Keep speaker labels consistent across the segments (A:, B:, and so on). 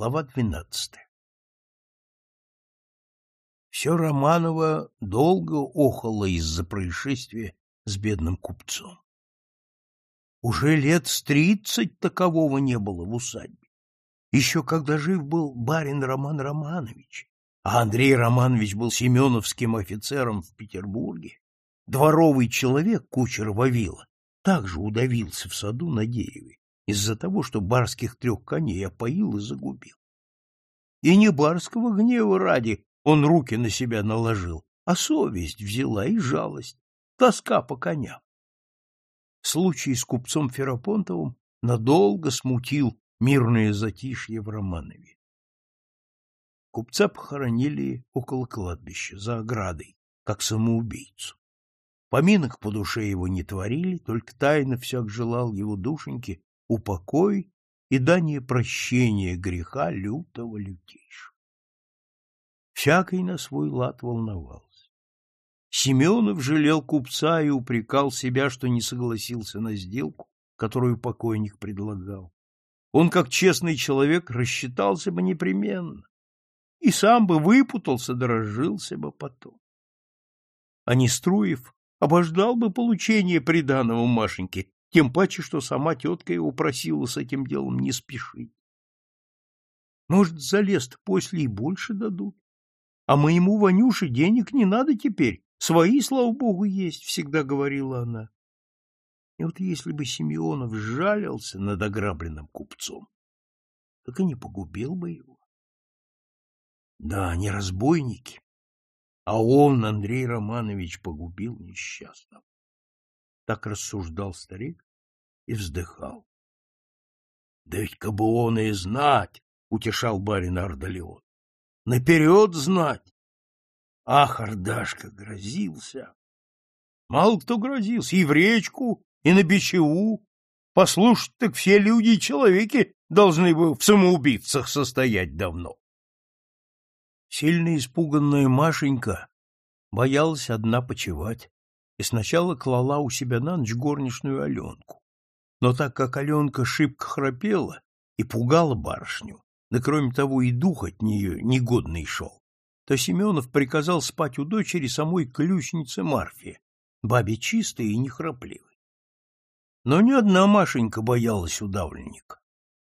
A: Глава двенадцатая Все Романово долго охало из-за происшествия с бедным купцом. Уже лет с тридцать такового не было в усадьбе. Еще когда жив был барин Роман Романович, а Андрей Романович был семеновским офицером в Петербурге, дворовый человек, кучер Вавила, также удавился в саду на дереве из-за того, что барских трех коней опоил и загубил. И не барского гнева ради он руки на себя наложил, а совесть взяла и жалость, тоска по коням. Случай с купцом Ферапонтовым надолго смутил мирное затишье в Романове. Купца похоронили около кладбища, за оградой, как самоубийцу. Поминок по душе его не творили, только тайно всяк желал его душеньке упокой и дание прощения греха лютого лютейшего. Всякий на свой лад волновался. Семенов жалел купца и упрекал себя, что не согласился на сделку, которую покойник предлагал. Он, как честный человек, рассчитался бы непременно и сам бы выпутался, дорожился бы потом. А Неструев обождал бы получения приданого Машеньки, тем паче, что сама тетка его просила с этим делом не спешить. Может, за лест после и больше дадут? А моему Ванюше денег не надо теперь, свои, слава богу, есть, всегда говорила она. И вот если бы Симеонов сжалился над ограбленным купцом, так и не погубил бы его. Да, не разбойники, а он, Андрей Романович, погубил несчастного. Так рассуждал старик и вздыхал. — Да ведь кабы он и знать, — утешал барин Ардалион, — наперед знать. Ах, Ардашка грозился! Мало кто грозился, и в речку, и на бичеву. Послушать, так все люди и человеки должны бы в самоубийцах состоять давно. Сильно испуганная Машенька боялась одна почевать и сначала клала у себя на ночь горничную Аленку. Но так как Аленка шибко храпела и пугала барышню, да кроме того и дух от нее негодный шел, то Семенов приказал спать у дочери самой ключнице Марфе, бабе чистой и нехрапливой. Но ни одна Машенька боялась удавленника.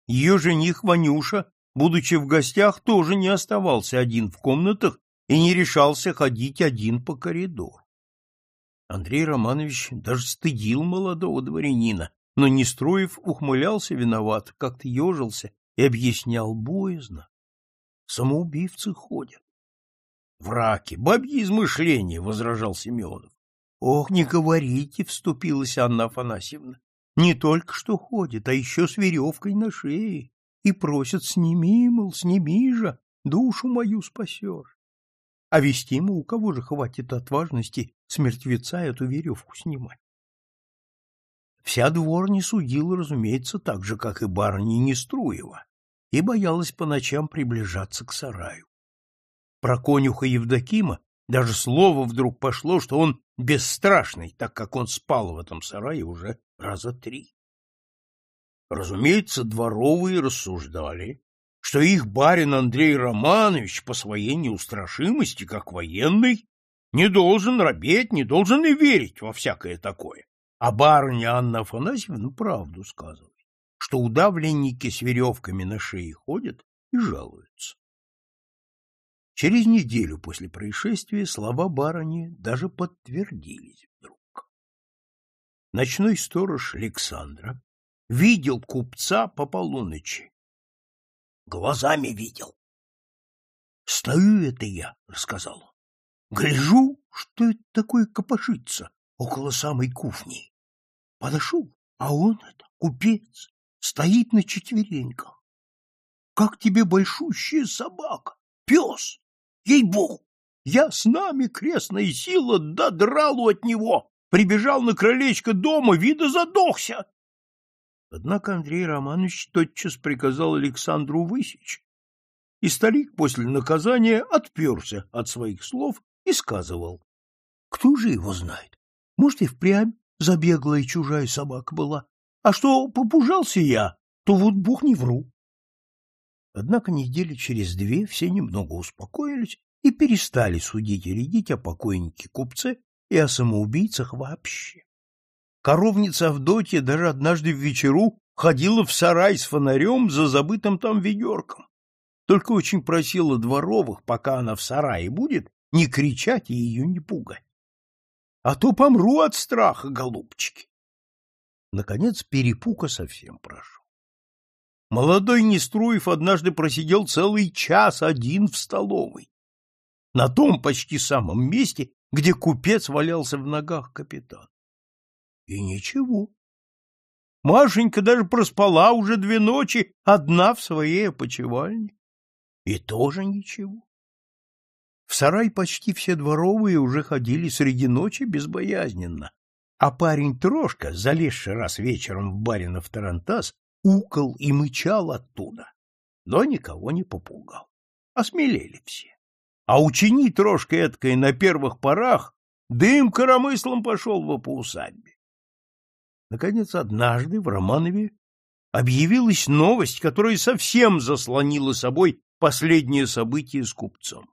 A: Ее жених Ванюша будучи в гостях, тоже не оставался один в комнатах и не решался ходить один по коридору. Андрей Романович даже стыдил молодого дворянина, но Нестроев ухмылялся виноват, как-то ежился и объяснял боязно. Самоубийцы ходят. Враки, бабьи измышления, — возражал Семенов. — Ох, не говорите, — вступилась Анна Афанасьевна. — Не только что ходит, а еще с веревкой на шее и просят «сними, мол, сними же, душу мою спасешь». А вести ему у кого же хватит отважности с мертвеца эту веревку снимать? Вся дворня судила, разумеется, так же, как и барыня Неструева, и боялась по ночам приближаться к сараю. Про конюха Евдокима даже слово вдруг пошло, что он бесстрашный, так как он спал в этом сарае уже раза три. Разумеется, дворовые рассуждали, что их барин Андрей Романович по своей неустрашимости, как военный, не должен робеть, не должен и верить во всякое такое. А барыня Анна Афанасьевна правду сказывает, что удавленники с веревками на шее ходят и жалуются. Через неделю после происшествия слова барыни даже подтвердились вдруг. Ночной сторож Александра видел купца по полуночи. Глазами видел. Стою это я, рассказал он. Гляжу, что это такое копошится около самой кухни. Подошел, а он это, купец, стоит на четвереньках. Как тебе большущая собака, пес, ей-богу! Я с нами крестная сила додралу от него, прибежал на крылечко дома, вида задохся. Однако Андрей Романович тотчас приказал Александру высечь, и старик после наказания отперся от своих слов и сказывал. Кто же его знает? Может, и впрямь забеглая чужая собака была. А что попужался я, то вот бог не вру. Однако недели через две все немного успокоились и перестали судить и рядить о покойнике-купце и о самоубийцах вообще. Коровница Авдотья даже однажды в вечеру ходила в сарай с фонарем за забытым там ведерком. Только очень просила дворовых, пока она в сарае будет, не кричать и ее не пугать. А то помру от страха, голубчики. Наконец перепуга совсем прошел. Молодой Неструев однажды просидел целый час один в столовой. На том почти самом месте, где купец валялся в ногах капитана. И ничего. Машенька даже проспала уже две ночи одна в своей опочивальне. И тоже ничего. В сарай почти все дворовые уже ходили среди ночи безбоязненно, а парень Трошка, залезший раз вечером в баринов тарантас, укал и мычал оттуда, но никого не попугал. Осмелели все. А учини Трошка эткой на первых порах, дым коромыслом пошел во по усадьбе. Наконец, однажды в Романове объявилась новость, которая совсем заслонила собой последнее событие с купцом.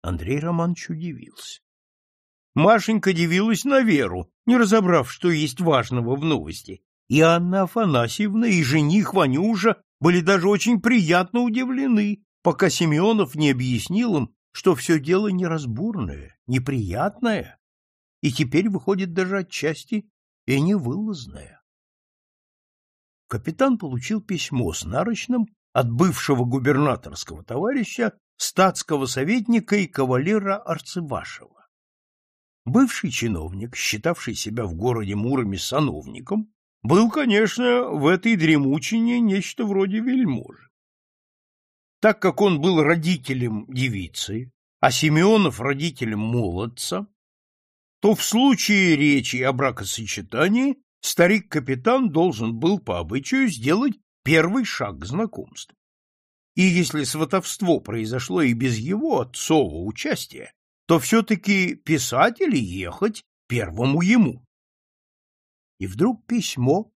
A: Андрей Романович удивился. Машенька дивилась на веру, не разобрав, что есть важного в новости, и Анна Афанасьевна, и жених Ванюша были даже очень приятно удивлены, пока Семенов не объяснил им, что все дело неразборное, неприятное, и теперь выходит даже отчасти и невылазное. Капитан получил письмо с нарочным от бывшего губернаторского товарища, статского советника и кавалера Арцевашева. Бывший чиновник, считавший себя в городе Муроме сановником, был, конечно, в этой дремучине нечто вроде вельможи. Так как он был родителем девицы, а Симеонов родителем молодца, то в случае речи о бракосочетании старик-капитан должен был по обычаю сделать первый шаг к знакомству. И если сватовство произошло и без его отцового участия, то все-таки писать или ехать первому ему. И вдруг письмо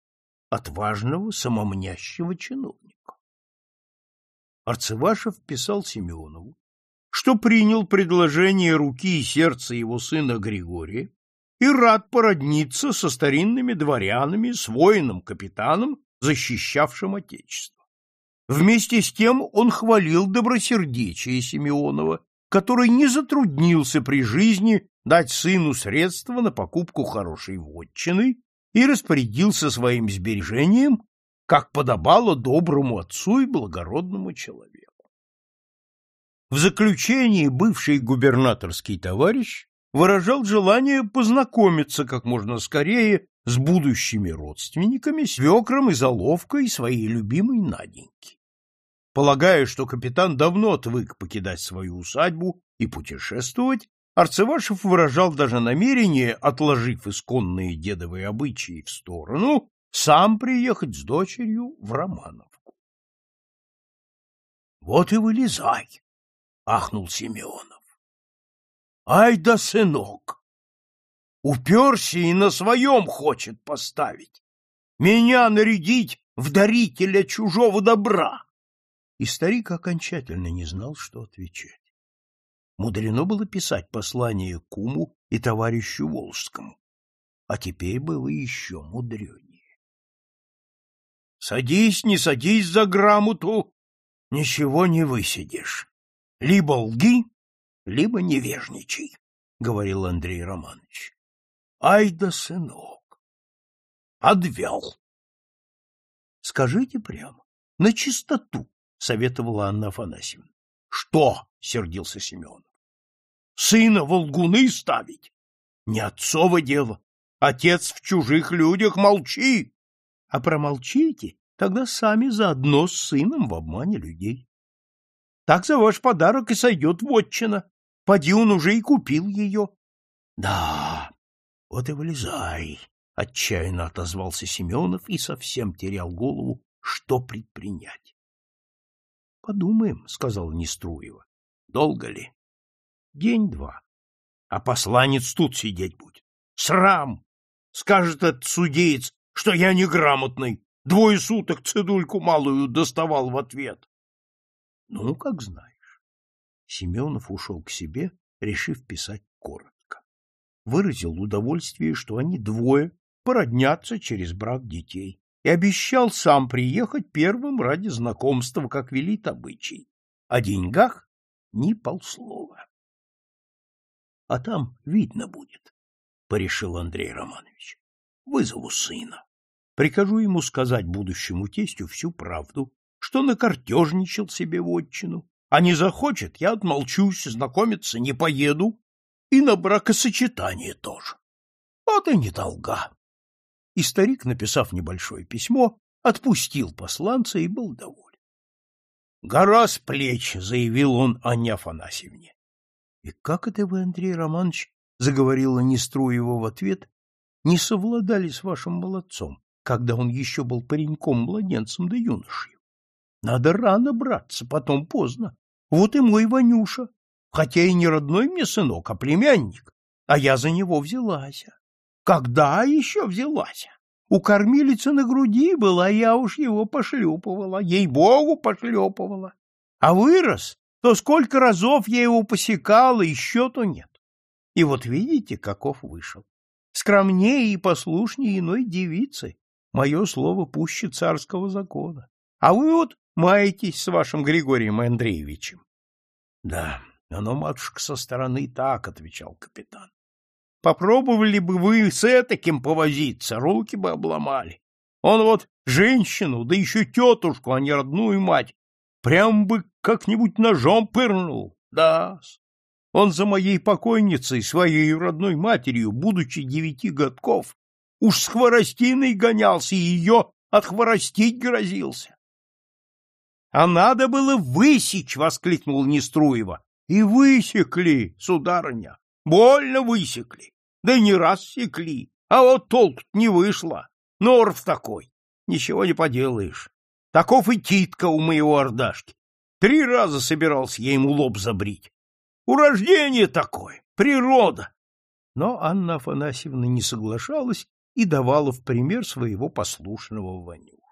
A: от важного самомнящего чиновника. Арцевашев писал Семенову, что принял предложение руки и сердца его сына Григория и рад породниться со старинными дворянами, с воином-капитаном, защищавшим Отечество. Вместе с тем он хвалил добросердечие Симеонова, который не затруднился при жизни дать сыну средства на покупку хорошей вотчины и распорядился своим сбережением, как подобало доброму отцу и благородному человеку. В заключении бывший губернаторский товарищ выражал желание познакомиться как можно скорее с будущими родственниками, свекром и заловкой своей любимой Наденьки. Полагая, что капитан давно отвык покидать свою усадьбу и путешествовать, Арцевашев выражал даже намерение, отложив исконные дедовые обычаи в сторону, сам приехать с дочерью в Романовку. — Вот и вылезай! — ахнул Семенов. — Ай да сынок! Уперся и на своем хочет поставить. Меня нарядить в дарителя чужого добра. И старик окончательно не знал, что отвечать. Мудрено было писать послание куму и товарищу Волжскому, а теперь было еще мудренее. Садись, не садись за грамоту, ничего не высидишь. Либо лги, либо невежничай, — говорил Андрей Романович. Ай да сынок! Подвел! — Скажите прямо, на чистоту, — советовала Анна Афанасьевна. — Что? — сердился Семенов. — Сына волгуны ставить? Не отцово дело. Отец в чужих людях, молчи! А промолчите, тогда сами заодно с сыном в обмане людей. Так за ваш подарок и сойдет вотчина. Поди он уже и купил ее. — Да, вот и вылезай, — отчаянно отозвался Семенов и совсем терял голову, что предпринять. — Подумаем, — сказал Неструева. — Долго ли? — День-два. А посланец тут сидеть будет. Срам! Скажет этот судеец, что я неграмотный. Двое суток цедульку малую доставал в ответ. Ну, как знаешь. Семенов ушел к себе, решив писать коротко. Выразил удовольствие, что они двое породнятся через брак детей, и обещал сам приехать первым ради знакомства, как велит обычай. О деньгах ни полслова. — А там видно будет, — порешил Андрей Романович. — Вызову сына. Прикажу ему сказать будущему тестю всю правду, что накартежничал себе в отчину, а не захочет, я отмолчусь, знакомиться не поеду, и на бракосочетание тоже. Вот и не долга. И старик, написав небольшое письмо, отпустил посланца и был доволен. «Гора с плеч!» — заявил он Анне Афанасьевне. «И как это вы, Андрей Романович, — заговорила Неструева в ответ, — не совладали с вашим молодцом, когда он еще был пареньком-младенцем да юношей? Надо рано браться, потом поздно. Вот и мой Ванюша, хотя и не родной мне сынок, а племянник, а я за него взялась. Когда еще взялась? У кормилицы на груди была, я уж его пошлепывала, ей-богу, пошлепывала. А вырос, то сколько разов я его посекала, и счету нет. И вот видите, каков вышел. Скромнее и послушнее иной девицы. Мое слово пуще царского закона. А вы вот маетесь с вашим Григорием Андреевичем. — Да, оно, матушка, со стороны так, — отвечал капитан. — Попробовали бы вы с этаким повозиться, руки бы обломали. Он вот женщину, да еще тетушку, а не родную мать, прям бы как-нибудь ножом пырнул. Да, он за моей покойницей, своей родной матерью, будучи девяти годков, уж с хворостиной гонялся и ее отхворостить грозился. А надо было высечь, — воскликнул Неструева. И высекли, сударыня, больно высекли. Да не раз секли, а вот толк не вышло. Норв такой, ничего не поделаешь. Таков и титка у моего ордашки. Три раза собирался я ему лоб забрить. Урождение такое, природа. Но Анна Афанасьевна не соглашалась и давала в пример своего послушного Ваню.